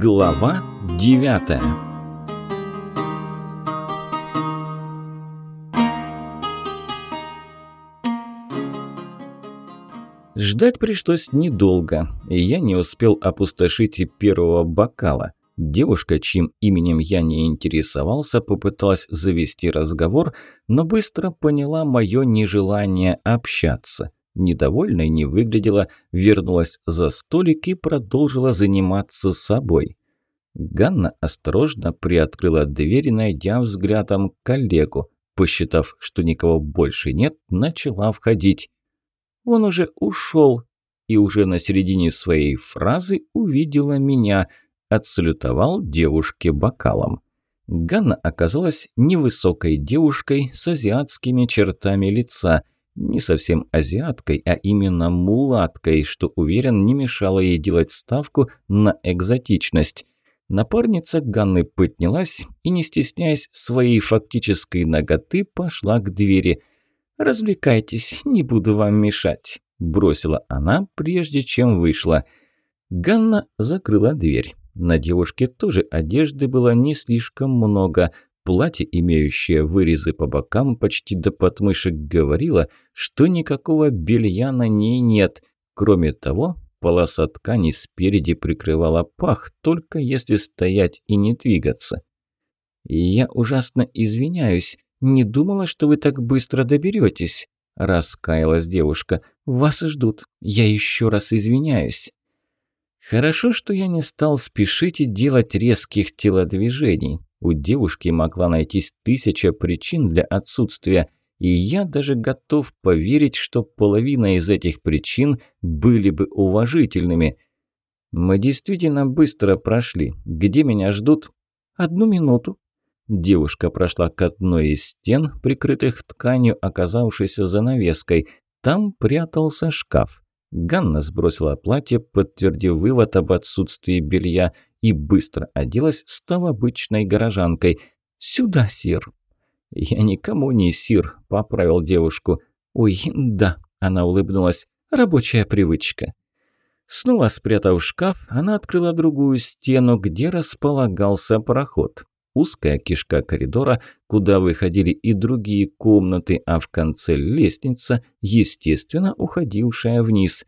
Глава девятая Ждать пришлось недолго, и я не успел опустошить и первого бокала. Девушка, чьим именем я не интересовался, попыталась завести разговор, но быстро поняла мое нежелание общаться. Недовольной не выглядела, вернулась за столик и продолжила заниматься собой. Ганна осторожно приоткрыла дверь, найдя взглядом коллегу. Посчитав, что никого больше нет, начала входить. Он уже ушел и уже на середине своей фразы увидела меня – отсалютовал девушке бокалом. Ганна оказалась невысокой девушкой с азиатскими чертами лица. Не совсем азиаткой, а именно мулаткой, что, уверен, не мешало ей делать ставку на экзотичность. Напарница Ганны поднялась и, не стесняясь своей фактической ноготы, пошла к двери. «Развлекайтесь, не буду вам мешать», – бросила она, прежде чем вышла. Ганна закрыла дверь. На девушке тоже одежды было не слишком много. Платье, имеющее вырезы по бокам почти до подмышек, говорило, что никакого белья на ней нет. Кроме того, полоса ткани спереди прикрывала пах, только если стоять и не двигаться. «Я ужасно извиняюсь. Не думала, что вы так быстро доберетесь», – раскаялась девушка. «Вас ждут. Я еще раз извиняюсь». Хорошо, что я не стал спешить и делать резких телодвижений. У девушки могла найтись тысяча причин для отсутствия, и я даже готов поверить, что половина из этих причин были бы уважительными. Мы действительно быстро прошли. Где меня ждут? Одну минуту. Девушка прошла к одной из стен, прикрытых тканью, оказавшейся занавеской. Там прятался шкаф. Ганна сбросила платье, подтвердив вывод об отсутствии белья, и быстро оделась, став обычной горожанкой. «Сюда, сир!» «Я никому не сир», – поправил девушку. «Ой, да», – она улыбнулась, – «рабочая привычка». Снова спрятав шкаф, она открыла другую стену, где располагался проход узкая кишка коридора, куда выходили и другие комнаты, а в конце лестница, естественно, уходившая вниз.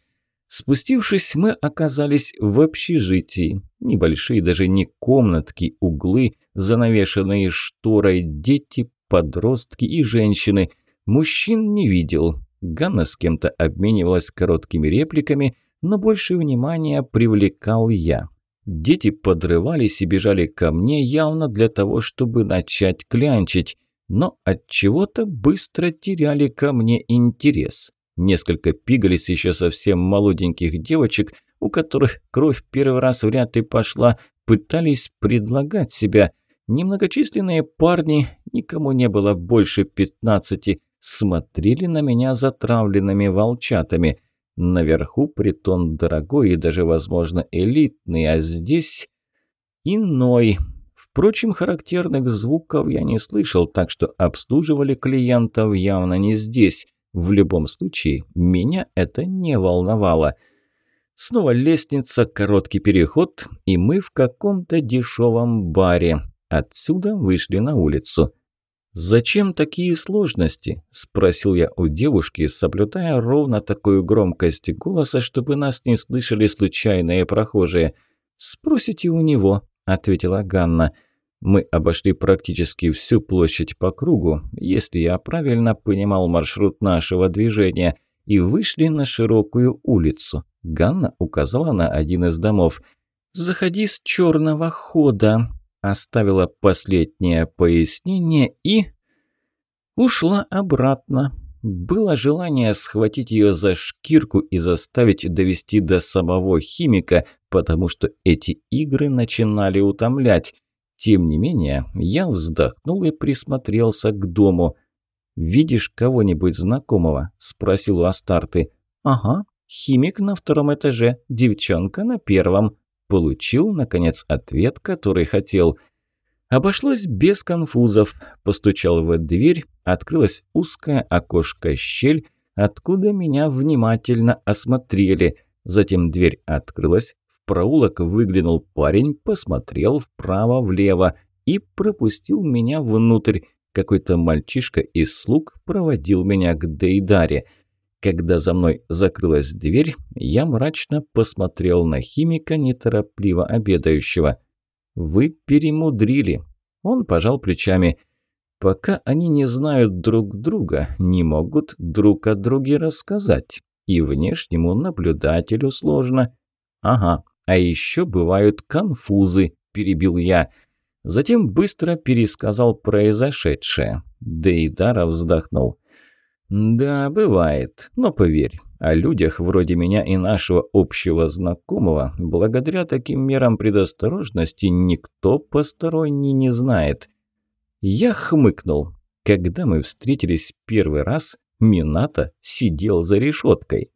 Спустившись, мы оказались в общежитии. Небольшие даже не комнатки, углы, занавешенные шторой, дети, подростки и женщины. Мужчин не видел. Ганна с кем-то обменивалась короткими репликами, но больше внимания привлекал я. Дети подрывались и бежали ко мне явно для того, чтобы начать клянчить, но от чего-то быстро теряли ко мне интерес. Несколько пигалиц еще совсем молоденьких девочек, у которых кровь первый раз вряд ли пошла, пытались предлагать себя. Немногочисленные парни, никому не было больше пятнадцати, смотрели на меня затравленными волчатами – Наверху притон дорогой и даже, возможно, элитный, а здесь иной. Впрочем, характерных звуков я не слышал, так что обслуживали клиентов явно не здесь. В любом случае, меня это не волновало. Снова лестница, короткий переход, и мы в каком-то дешевом баре. Отсюда вышли на улицу. «Зачем такие сложности?» – спросил я у девушки, соблюдая ровно такую громкость голоса, чтобы нас не слышали случайные прохожие. «Спросите у него», – ответила Ганна. Мы обошли практически всю площадь по кругу, если я правильно понимал маршрут нашего движения, и вышли на широкую улицу. Ганна указала на один из домов. «Заходи с черного хода», оставила последнее пояснение и... ушла обратно. Было желание схватить ее за шкирку и заставить довести до самого химика, потому что эти игры начинали утомлять. Тем не менее, я вздохнул и присмотрелся к дому. «Видишь кого-нибудь знакомого?» – спросил у Астарты. «Ага, химик на втором этаже, девчонка на первом», Получил, наконец, ответ, который хотел. Обошлось без конфузов. Постучал в дверь, открылась узкое окошко-щель, откуда меня внимательно осмотрели. Затем дверь открылась, проулок выглянул парень, посмотрел вправо-влево и пропустил меня внутрь. Какой-то мальчишка из слуг проводил меня к Дейдаре. Когда за мной закрылась дверь, я мрачно посмотрел на химика, неторопливо обедающего. «Вы перемудрили». Он пожал плечами. «Пока они не знают друг друга, не могут друг о друге рассказать. И внешнему наблюдателю сложно». «Ага, а еще бывают конфузы», – перебил я. Затем быстро пересказал произошедшее. Дейдара вздохнул. «Да, бывает, но поверь, о людях вроде меня и нашего общего знакомого, благодаря таким мерам предосторожности никто посторонний не знает». Я хмыкнул. Когда мы встретились первый раз, Минато сидел за решеткой.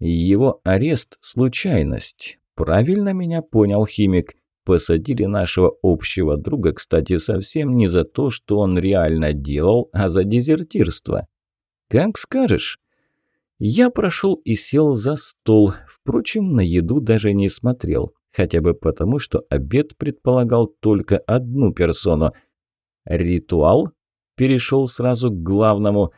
Его арест – случайность. Правильно меня понял химик. Посадили нашего общего друга, кстати, совсем не за то, что он реально делал, а за дезертирство. «Как скажешь». Я прошел и сел за стол. Впрочем, на еду даже не смотрел. Хотя бы потому, что обед предполагал только одну персону. «Ритуал?» Перешел сразу к главному.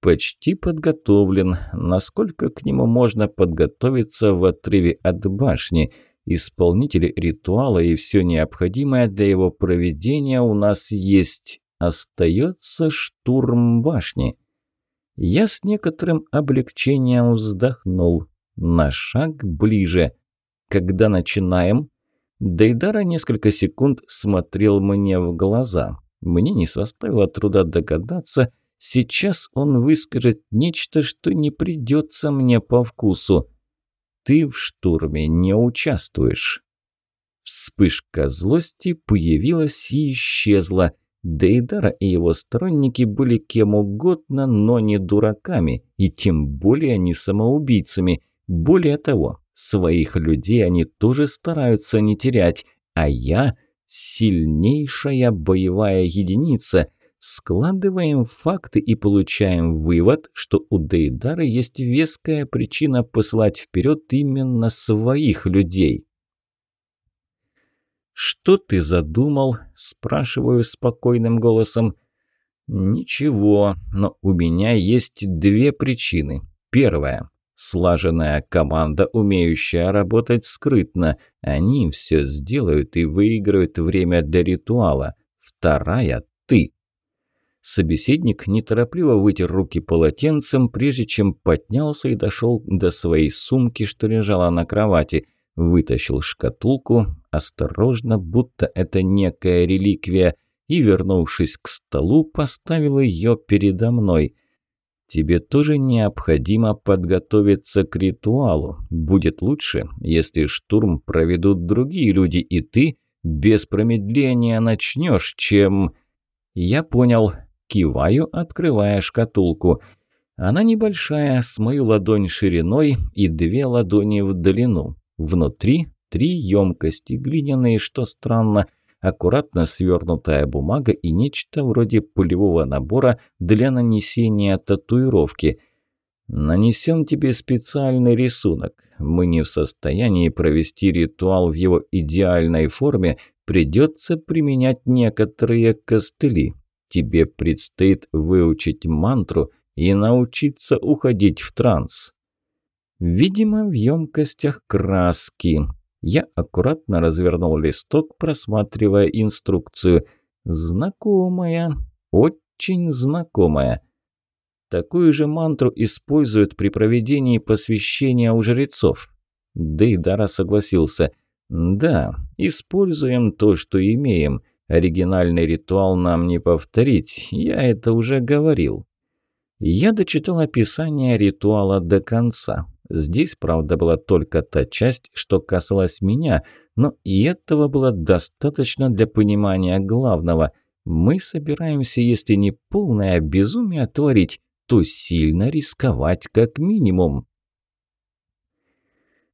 «Почти подготовлен. Насколько к нему можно подготовиться в отрыве от башни?» Исполнители ритуала и все необходимое для его проведения у нас есть. Остается штурм башни. Я с некоторым облегчением вздохнул. На шаг ближе. Когда начинаем? Дейдара несколько секунд смотрел мне в глаза. Мне не составило труда догадаться, сейчас он выскажет нечто, что не придется мне по вкусу. Ты в штурме не участвуешь. Вспышка злости появилась и исчезла – Дейдара и его сторонники были кем угодно, но не дураками, и тем более не самоубийцами. Более того, своих людей они тоже стараются не терять, а я – сильнейшая боевая единица. Складываем факты и получаем вывод, что у Дейдара есть веская причина посылать вперед именно своих людей. «Что ты задумал?» – спрашиваю спокойным голосом. «Ничего, но у меня есть две причины. Первая – слаженная команда, умеющая работать скрытно. Они все сделают и выиграют время для ритуала. Вторая – ты». Собеседник неторопливо вытер руки полотенцем, прежде чем поднялся и дошел до своей сумки, что лежала на кровати – вытащил шкатулку, осторожно, будто это некая реликвия, и, вернувшись к столу, поставил ее передо мной. «Тебе тоже необходимо подготовиться к ритуалу. Будет лучше, если штурм проведут другие люди, и ты без промедления начнешь, чем...» «Я понял». Киваю, открывая шкатулку. Она небольшая, с мою ладонь шириной и две ладони в длину. Внутри три емкости, глиняные, что странно, аккуратно свернутая бумага и нечто вроде пулевого набора для нанесения татуировки. Нанесем тебе специальный рисунок. Мы не в состоянии провести ритуал в его идеальной форме, придется применять некоторые костыли. Тебе предстоит выучить мантру и научиться уходить в транс. Видимо, в емкостях краски. Я аккуратно развернул листок, просматривая инструкцию. Знакомая, очень знакомая. Такую же мантру используют при проведении посвящения у жрецов. Дейдара согласился. «Да, используем то, что имеем. Оригинальный ритуал нам не повторить, я это уже говорил». Я дочитал описание ритуала до конца. Здесь, правда, была только та часть, что касалась меня, но и этого было достаточно для понимания главного. Мы собираемся, если не полное безумие творить, то сильно рисковать как минимум.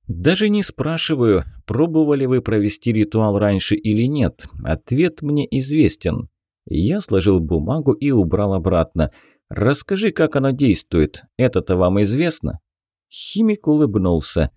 Даже не спрашиваю, пробовали вы провести ритуал раньше или нет. Ответ мне известен. Я сложил бумагу и убрал обратно. Расскажи, как оно действует. Это-то вам известно? Химик улыбнулся.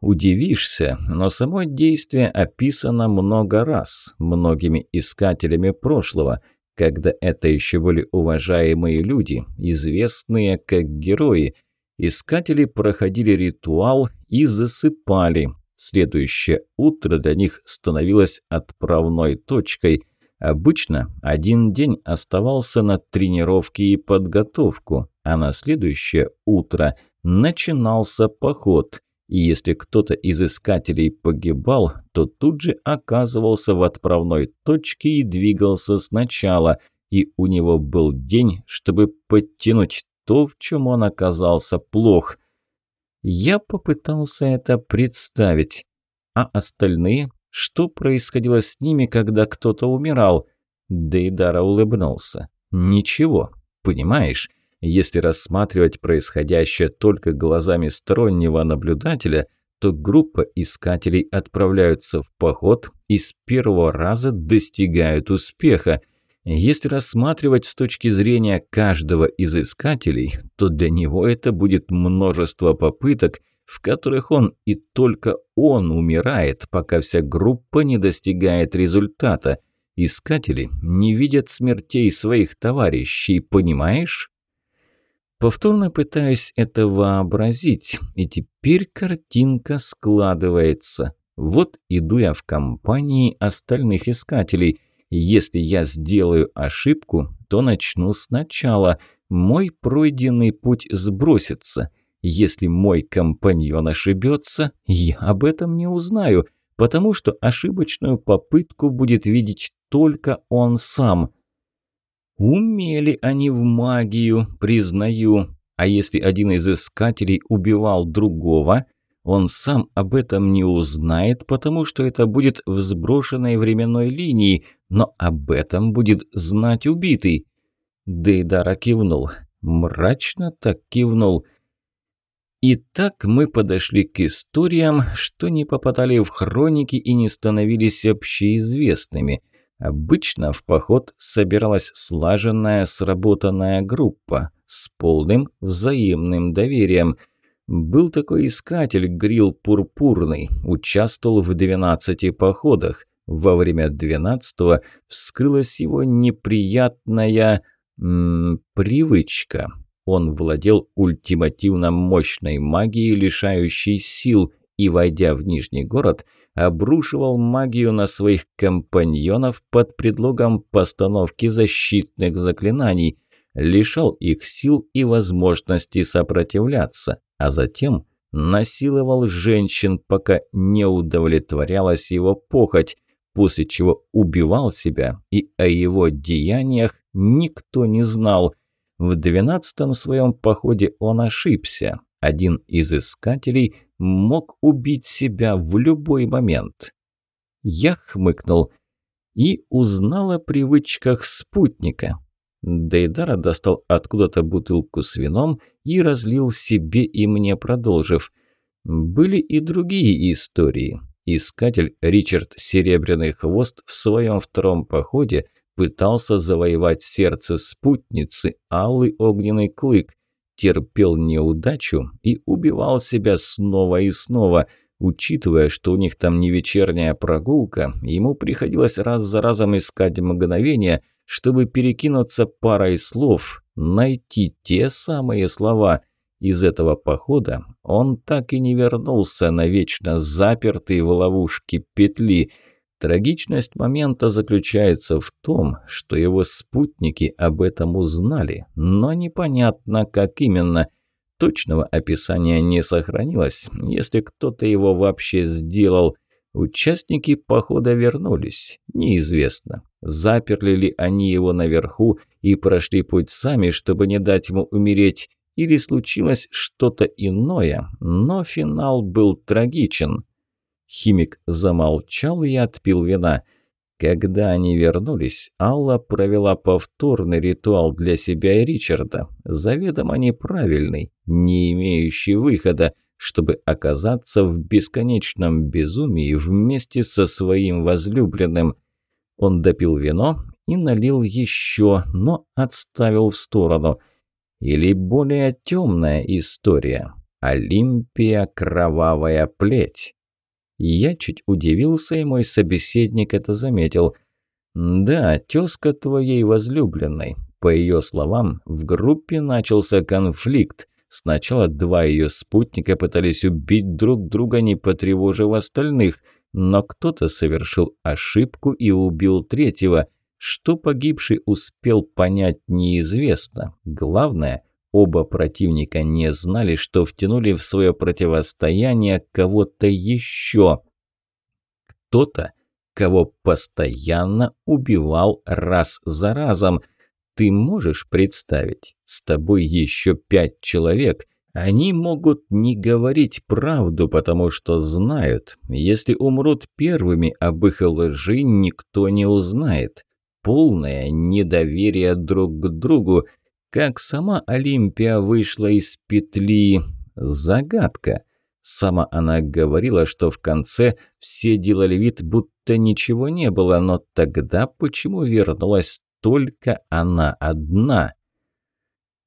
Удивишься, но само действие описано много раз, многими искателями прошлого, когда это еще были уважаемые люди, известные как герои. Искатели проходили ритуал и засыпали. Следующее утро для них становилось отправной точкой. Обычно один день оставался на тренировке и подготовку, а на следующее утро начинался поход – и если кто-то из искателей погибал, то тут же оказывался в отправной точке и двигался сначала, и у него был день, чтобы подтянуть то, в чем он оказался плох. Я попытался это представить. А остальные? Что происходило с ними, когда кто-то умирал? Дейдара улыбнулся. Ничего, понимаешь? Если рассматривать происходящее только глазами стороннего наблюдателя, то группа искателей отправляются в поход и с первого раза достигают успеха. Если рассматривать с точки зрения каждого из искателей, то для него это будет множество попыток, в которых он и только он умирает, пока вся группа не достигает результата. Искатели не видят смертей своих товарищей, понимаешь? Повторно пытаюсь это вообразить, и теперь картинка складывается. Вот иду я в компании остальных искателей. Если я сделаю ошибку, то начну сначала. Мой пройденный путь сбросится. Если мой компаньон ошибется, я об этом не узнаю, потому что ошибочную попытку будет видеть только он сам – Умели они в магию, признаю. А если один из искателей убивал другого, он сам об этом не узнает, потому что это будет в сброшенной временной линии, но об этом будет знать убитый. Дейдара кивнул. Мрачно так кивнул. И так мы подошли к историям, что не попадали в хроники и не становились общеизвестными – Обычно в поход собиралась слаженная, сработанная группа с полным взаимным доверием. Был такой искатель Грил Пурпурный, участвовал в 12 походах. Во время 12-го вскрылась его неприятная м -м, привычка. Он владел ультимативно мощной магией, лишающей сил, и, войдя в Нижний город, обрушивал магию на своих компаньонов под предлогом постановки защитных заклинаний, лишал их сил и возможности сопротивляться, а затем насиловал женщин, пока не удовлетворялась его похоть, после чего убивал себя, и о его деяниях никто не знал. В двенадцатом своем походе он ошибся. Один из искателей – мог убить себя в любой момент. Я хмыкнул и узнал о привычках спутника. Дейдара достал откуда-то бутылку с вином и разлил себе и мне, продолжив. Были и другие истории. Искатель Ричард Серебряный Хвост в своем втором походе пытался завоевать сердце спутницы Аллы Огненный Клык, терпел неудачу и убивал себя снова и снова. Учитывая, что у них там не вечерняя прогулка, ему приходилось раз за разом искать мгновения, чтобы перекинуться парой слов, найти те самые слова. Из этого похода он так и не вернулся навечно запертый в ловушке петли – Трагичность момента заключается в том, что его спутники об этом узнали, но непонятно, как именно. Точного описания не сохранилось, если кто-то его вообще сделал. Участники похода вернулись, неизвестно. Заперли ли они его наверху и прошли путь сами, чтобы не дать ему умереть, или случилось что-то иное, но финал был трагичен. Химик замолчал и отпил вина. Когда они вернулись, Алла провела повторный ритуал для себя и Ричарда, заведомо неправильный, не имеющий выхода, чтобы оказаться в бесконечном безумии вместе со своим возлюбленным. Он допил вино и налил еще, но отставил в сторону. Или более темная история. Олимпия Кровавая Плеть. Я чуть удивился, и мой собеседник это заметил. «Да, тезка твоей возлюбленной». По ее словам, в группе начался конфликт. Сначала два ее спутника пытались убить друг друга, не потревожив остальных, но кто-то совершил ошибку и убил третьего. Что погибший успел понять, неизвестно. Главное, оба противника не знали, что втянули в свое противостояние кого-то еще. Кто-то, кого постоянно убивал раз за разом. Ты можешь представить, с тобой еще пять человек – они могут не говорить правду, потому что знают, если умрут первыми, об их лжи никто не узнает полное недоверие друг к другу. Как сама Олимпия вышла из петли – загадка. Сама она говорила, что в конце все делали вид, будто ничего не было, но тогда почему вернулась только она одна?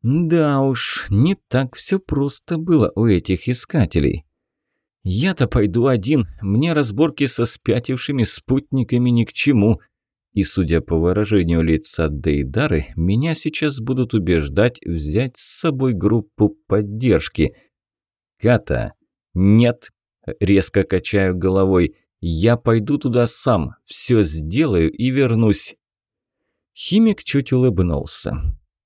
Да уж, не так все просто было у этих искателей. Я-то пойду один, мне разборки со спятившими спутниками ни к чему. И, судя по выражению лица Дейдары, меня сейчас будут убеждать взять с собой группу поддержки. Ката, нет, резко качаю головой. Я пойду туда сам, все сделаю и вернусь. Химик чуть улыбнулся.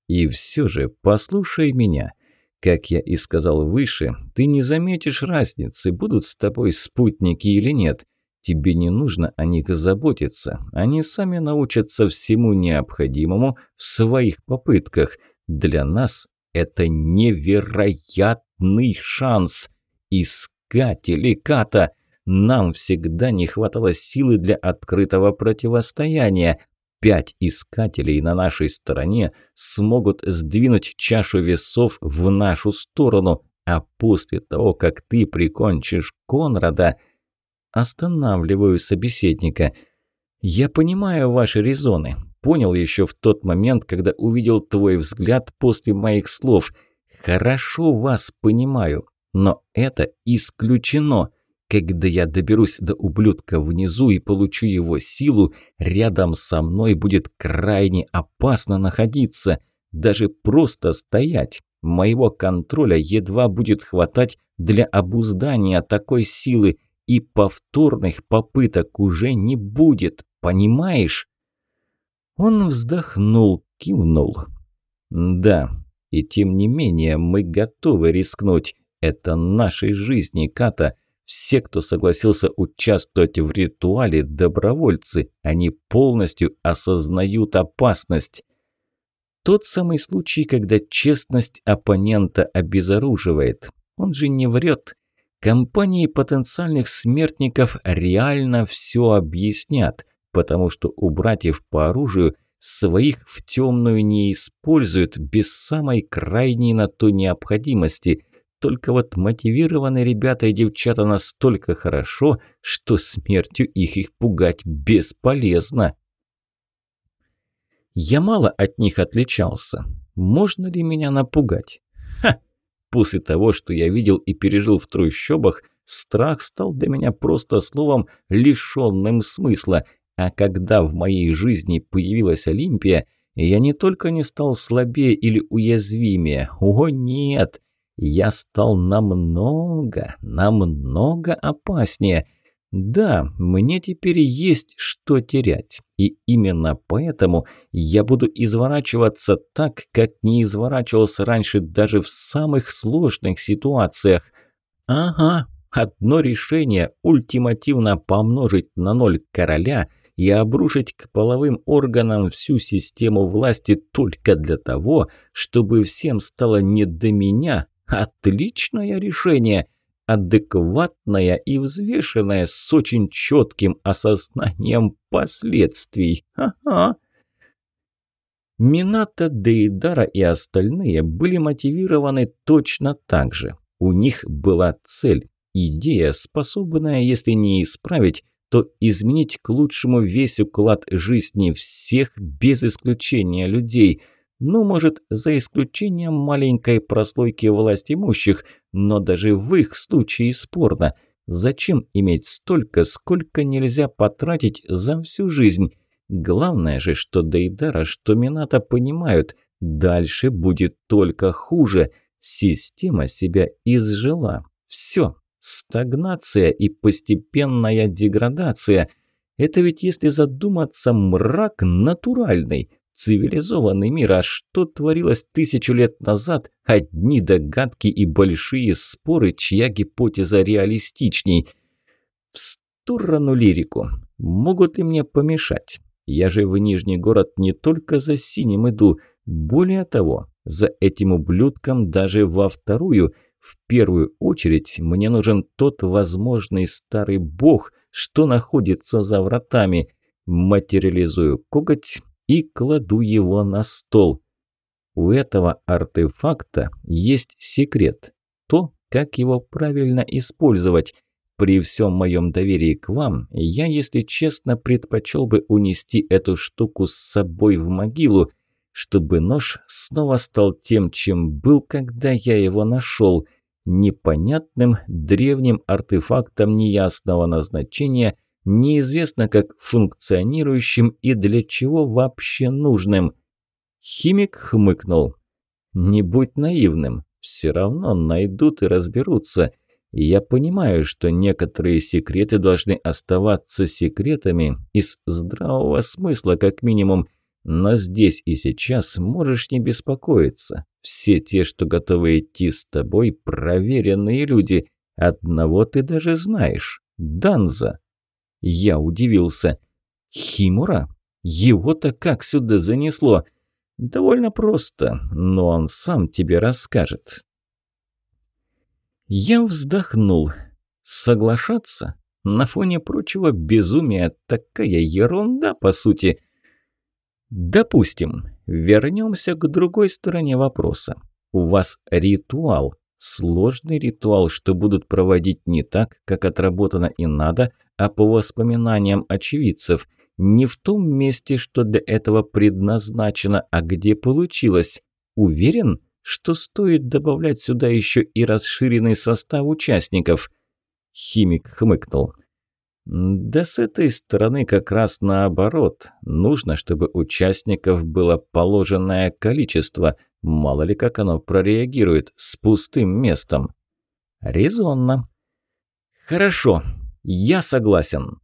И все же, послушай меня. Как я и сказал выше, ты не заметишь разницы, будут с тобой спутники или нет. Тебе не нужно о них заботиться. Они сами научатся всему необходимому в своих попытках. Для нас это невероятный шанс. Искатели Ката! Нам всегда не хватало силы для открытого противостояния. Пять искателей на нашей стороне смогут сдвинуть чашу весов в нашу сторону, а после того, как ты прикончишь Конрада – Останавливаю собеседника. «Я понимаю ваши резоны. Понял еще в тот момент, когда увидел твой взгляд после моих слов. Хорошо вас понимаю, но это исключено. Когда я доберусь до ублюдка внизу и получу его силу, рядом со мной будет крайне опасно находиться. Даже просто стоять. Моего контроля едва будет хватать для обуздания такой силы, и повторных попыток уже не будет, понимаешь?» Он вздохнул, кивнул. «Да, и тем не менее мы готовы рискнуть. Это нашей жизни, Ката. Все, кто согласился участвовать в ритуале, добровольцы. Они полностью осознают опасность». Тот самый случай, когда честность оппонента обезоруживает. Он же не врет. Компании потенциальных смертников реально все объяснят, потому что у братьев по оружию своих в темную не используют без самой крайней на то необходимости. Только вот мотивированы ребята и девчата настолько хорошо, что смертью их их пугать бесполезно. Я мало от них отличался. Можно ли меня напугать? После того, что я видел и пережил в трущобах, страх стал для меня просто словом, лишенным смысла. А когда в моей жизни появилась Олимпия, я не только не стал слабее или уязвимее, о нет, я стал намного, намного опаснее – да, мне теперь есть что терять, и именно поэтому я буду изворачиваться так, как не изворачивался раньше даже в самых сложных ситуациях. Ага, одно решение ультимативно помножить на ноль короля и обрушить к половым органам всю систему власти только для того, чтобы всем стало не до меня. Отличное решение – адекватная и взвешенная с очень четким осознанием последствий. Ага. Мината, Дейдара и остальные были мотивированы точно так же. У них была цель, идея, способная, если не исправить, то изменить к лучшему весь уклад жизни всех без исключения людей. Ну, может, за исключением маленькой прослойки власть имущих, но даже в их случае спорно. Зачем иметь столько, сколько нельзя потратить за всю жизнь? Главное же, что Дейдара, что Мината понимают, дальше будет только хуже. Система себя изжила. Все. Стагнация и постепенная деградация. Это ведь, если задуматься, мрак натуральный. Цивилизованный мир, а что творилось тысячу лет назад? Одни догадки и большие споры, чья гипотеза реалистичней. В сторону лирику. Могут ли мне помешать? Я же в Нижний город не только за синим иду. Более того, за этим ублюдком даже во вторую. В первую очередь мне нужен тот возможный старый бог, что находится за вратами. Материализую коготь и кладу его на стол. У этого артефакта есть секрет. То, как его правильно использовать. При всем моем доверии к вам, я, если честно, предпочел бы унести эту штуку с собой в могилу, чтобы нож снова стал тем, чем был, когда я его нашел, непонятным древним артефактом неясного назначения – неизвестно как функционирующим и для чего вообще нужным. Химик хмыкнул. «Не будь наивным, все равно найдут и разберутся. Я понимаю, что некоторые секреты должны оставаться секретами из здравого смысла как минимум, но здесь и сейчас можешь не беспокоиться. Все те, что готовы идти с тобой, проверенные люди. Одного ты даже знаешь. Данза. Я удивился. Химура? Его-то как сюда занесло? Довольно просто, но он сам тебе расскажет. Я вздохнул. Соглашаться? На фоне прочего безумия такая ерунда, по сути. Допустим, вернемся к другой стороне вопроса. У вас ритуал. Сложный ритуал, что будут проводить не так, как отработано и надо, а по воспоминаниям очевидцев. Не в том месте, что для этого предназначено, а где получилось. Уверен, что стоит добавлять сюда еще и расширенный состав участников. Химик хмыкнул. Да с этой стороны как раз наоборот. Нужно, чтобы участников было положенное количество. Мало ли как оно прореагирует с пустым местом. Резонно. Хорошо, я согласен.